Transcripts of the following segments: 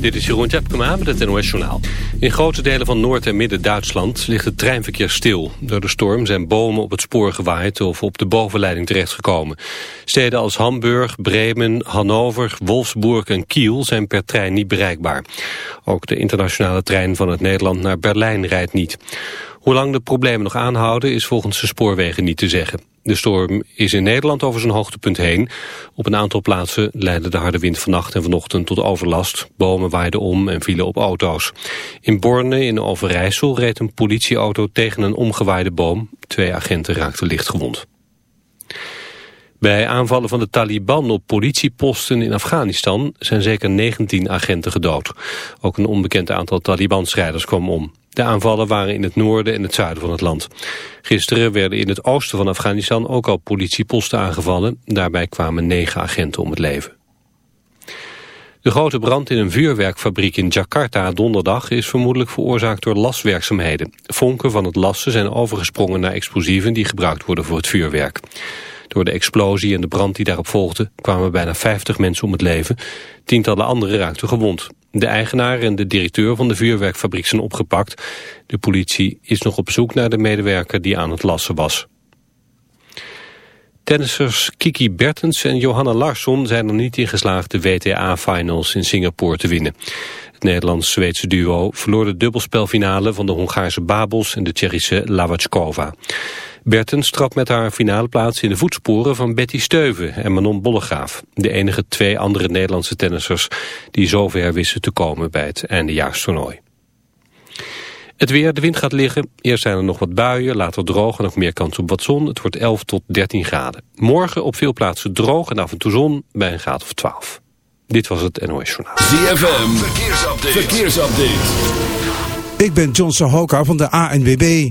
Dit is Jeroen Tjepkema met het NOS Journaal. In grote delen van Noord- en Midden-Duitsland ligt het treinverkeer stil. Door de storm zijn bomen op het spoor gewaaid of op de bovenleiding terechtgekomen. Steden als Hamburg, Bremen, Hannover, Wolfsburg en Kiel zijn per trein niet bereikbaar. Ook de internationale trein van het Nederland naar Berlijn rijdt niet. Hoe lang de problemen nog aanhouden is volgens de spoorwegen niet te zeggen. De storm is in Nederland over zijn hoogtepunt heen. Op een aantal plaatsen leidde de harde wind vannacht en vanochtend tot overlast. Bomen waaiden om en vielen op auto's. In Borne in Overijssel reed een politieauto tegen een omgewaaide boom. Twee agenten raakten licht gewond. Bij aanvallen van de Taliban op politieposten in Afghanistan zijn zeker 19 agenten gedood. Ook een onbekend aantal Taliban-strijders kwam om. De aanvallen waren in het noorden en het zuiden van het land. Gisteren werden in het oosten van Afghanistan ook al politieposten aangevallen. Daarbij kwamen negen agenten om het leven. De grote brand in een vuurwerkfabriek in Jakarta donderdag is vermoedelijk veroorzaakt door laswerkzaamheden. Vonken van het lassen zijn overgesprongen naar explosieven die gebruikt worden voor het vuurwerk. Door de explosie en de brand die daarop volgde kwamen bijna 50 mensen om het leven. Tientallen anderen raakten gewond. De eigenaar en de directeur van de vuurwerkfabriek zijn opgepakt. De politie is nog op zoek naar de medewerker die aan het lassen was. Tennissers Kiki Bertens en Johanna Larsson zijn er niet in geslaagd de WTA-finals in Singapore te winnen. Het Nederlands-Zweedse duo verloor de dubbelspelfinale van de Hongaarse Babels en de Tsjechische Lavachkova. Bertens trap met haar finale plaats in de voetsporen van Betty Steuven en Manon Bollegraaf. De enige twee andere Nederlandse tennissers die zover wisten te komen bij het eindejaarstoernooi. Het weer, de wind gaat liggen. Eerst zijn er nog wat buien, later droog en nog meer kans op wat zon. Het wordt 11 tot 13 graden. Morgen op veel plaatsen droog en af en toe zon bij een graad of 12. Dit was het NOS Journaal. ZFM, verkeersupdate. verkeersupdate. Ik ben John Sahoka van de ANWB.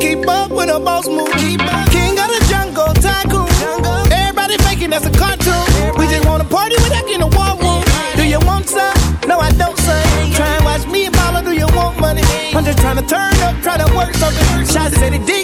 Keep up with a boss move. King of the jungle, tycoon. Everybody faking that's a cartoon. We just wanna party without getting a war room. Do you want some? No, I don't, son. Try and watch me and mama, do you want money? I'm just trying to turn up, try to work something. Shots said it did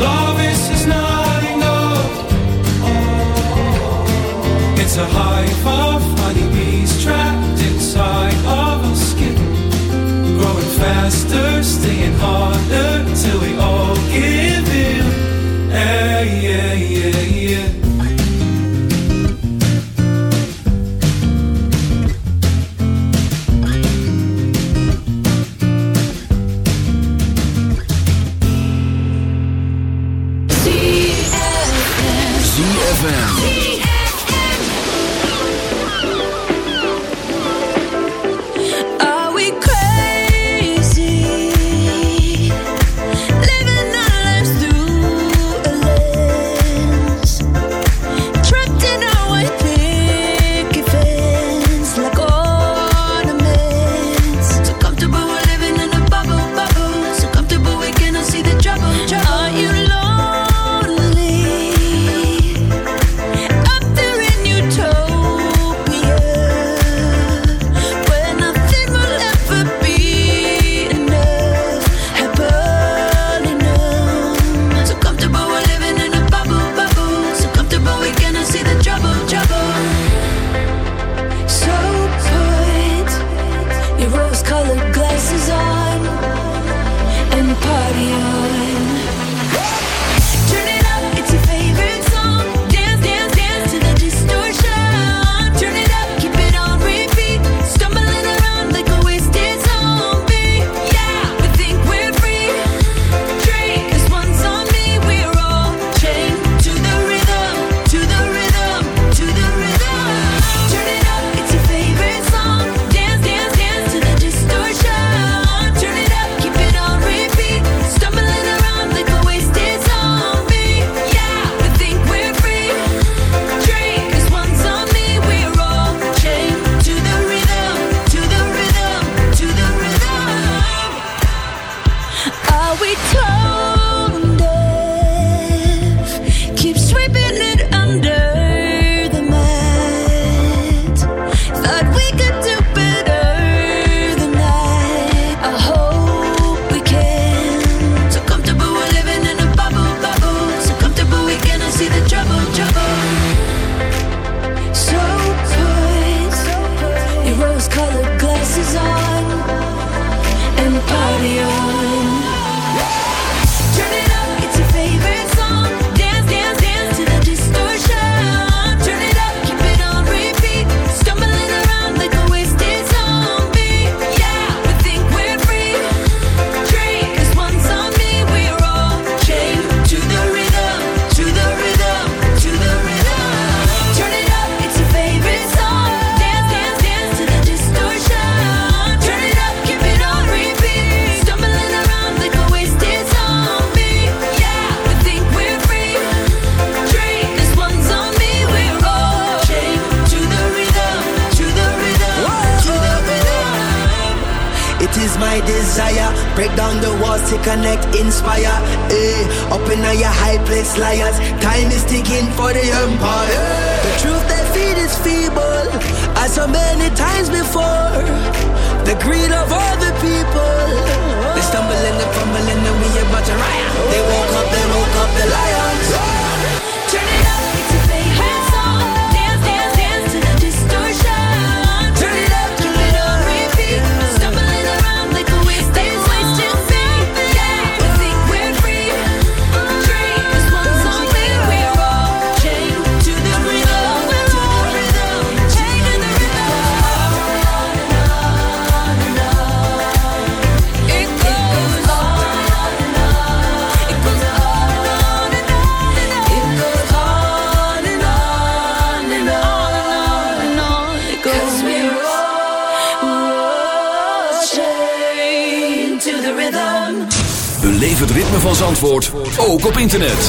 Love is just not enough. It's a internet.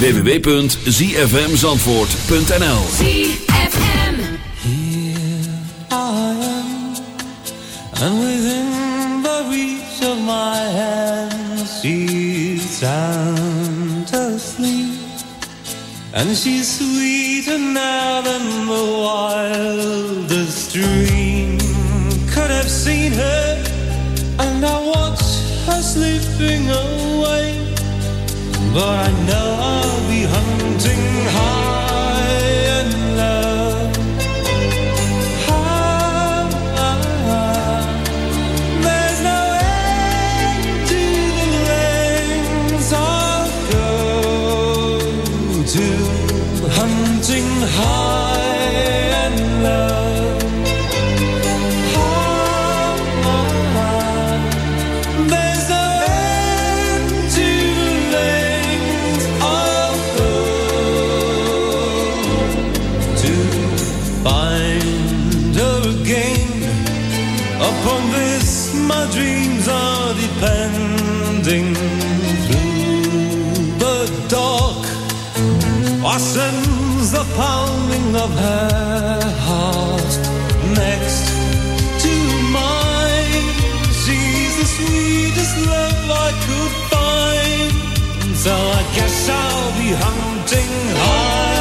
www.zfmzandvoort.nl ZFM Here I am And within the reach of my hand She's sound asleep And she's Upon this my dreams are depending. Through the dark Ascends the pounding of her heart. Next to mine She's the sweetest love I could find. So I guess I'll be hunting high.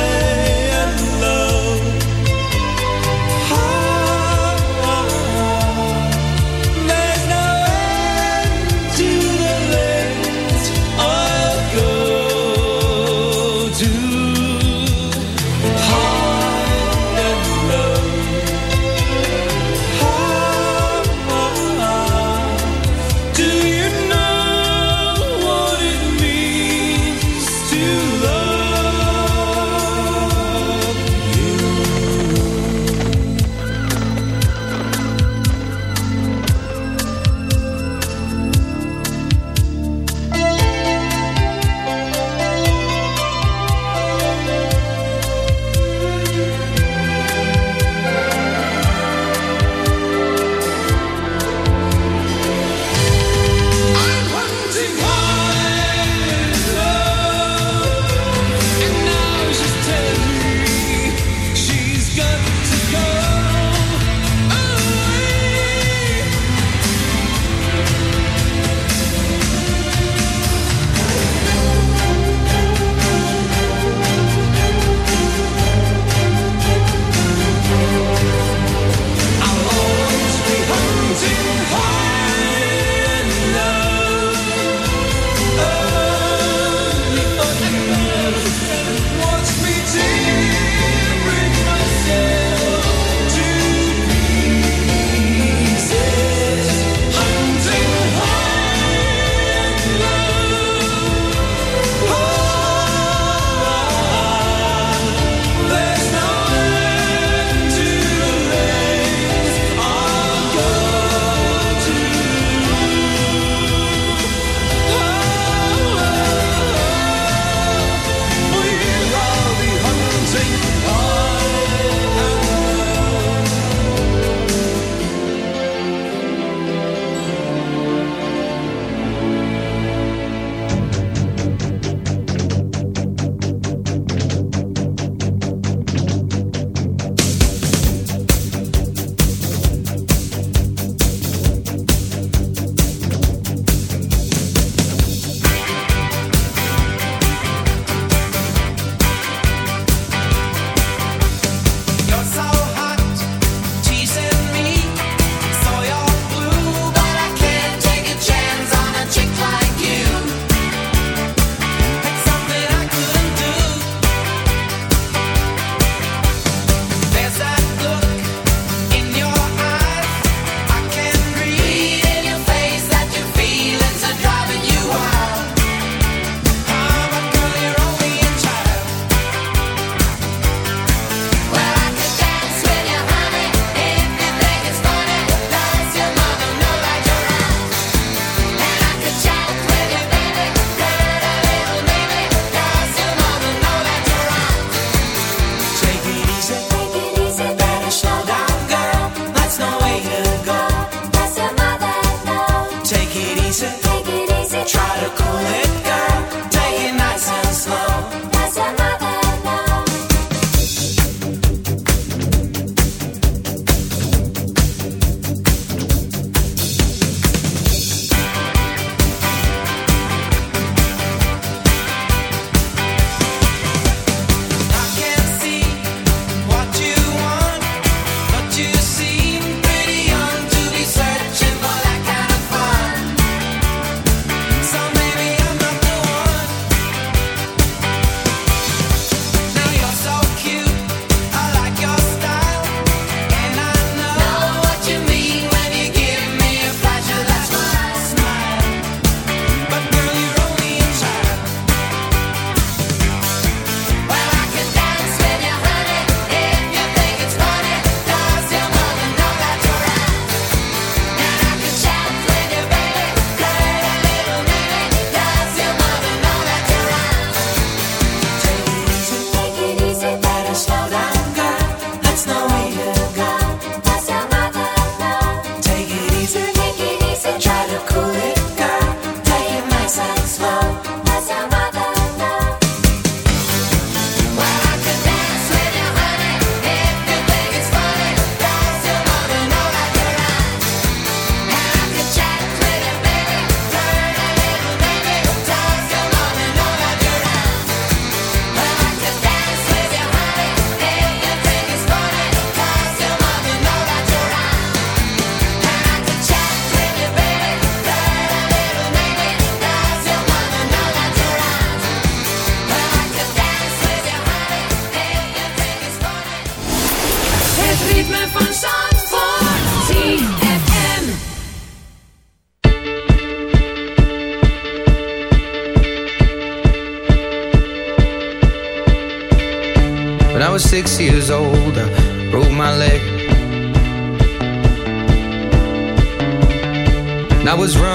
cool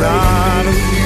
naar een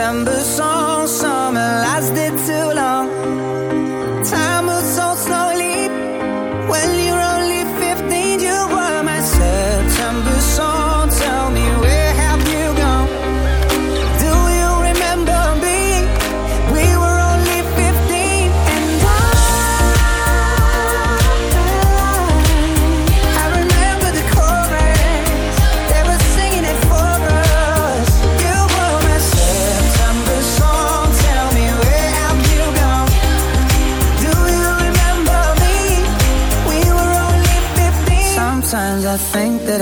September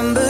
September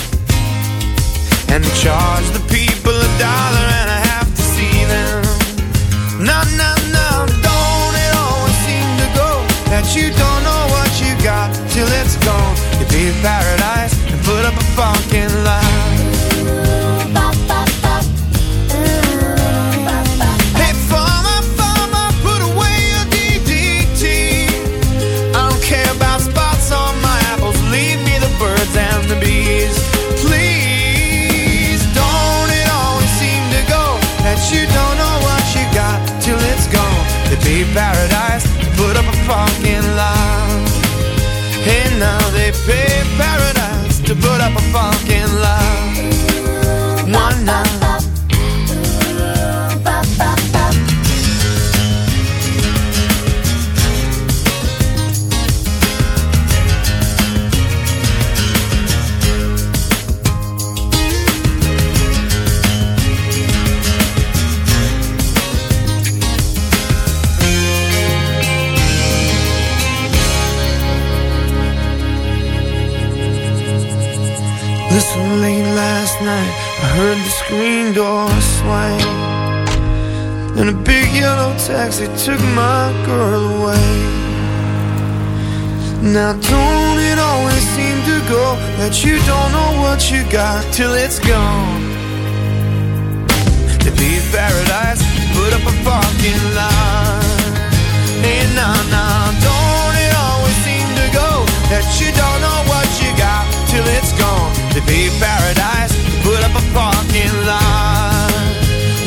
And charge the people a dollar and a half to see them. No, no, no, don't it always seem to go that you don't know what you got till it's gone. You pay paradise and put up a fucking lie. They pay paradise door swing And a big yellow taxi took my girl away. Now don't it always seem to go That you don't know what you got till it's gone? To be paradise, put up a parking lot. Hey, nah, nah, don't it always seem to go That you don't know what you got till it's gone? To be paradise, put up a parking lot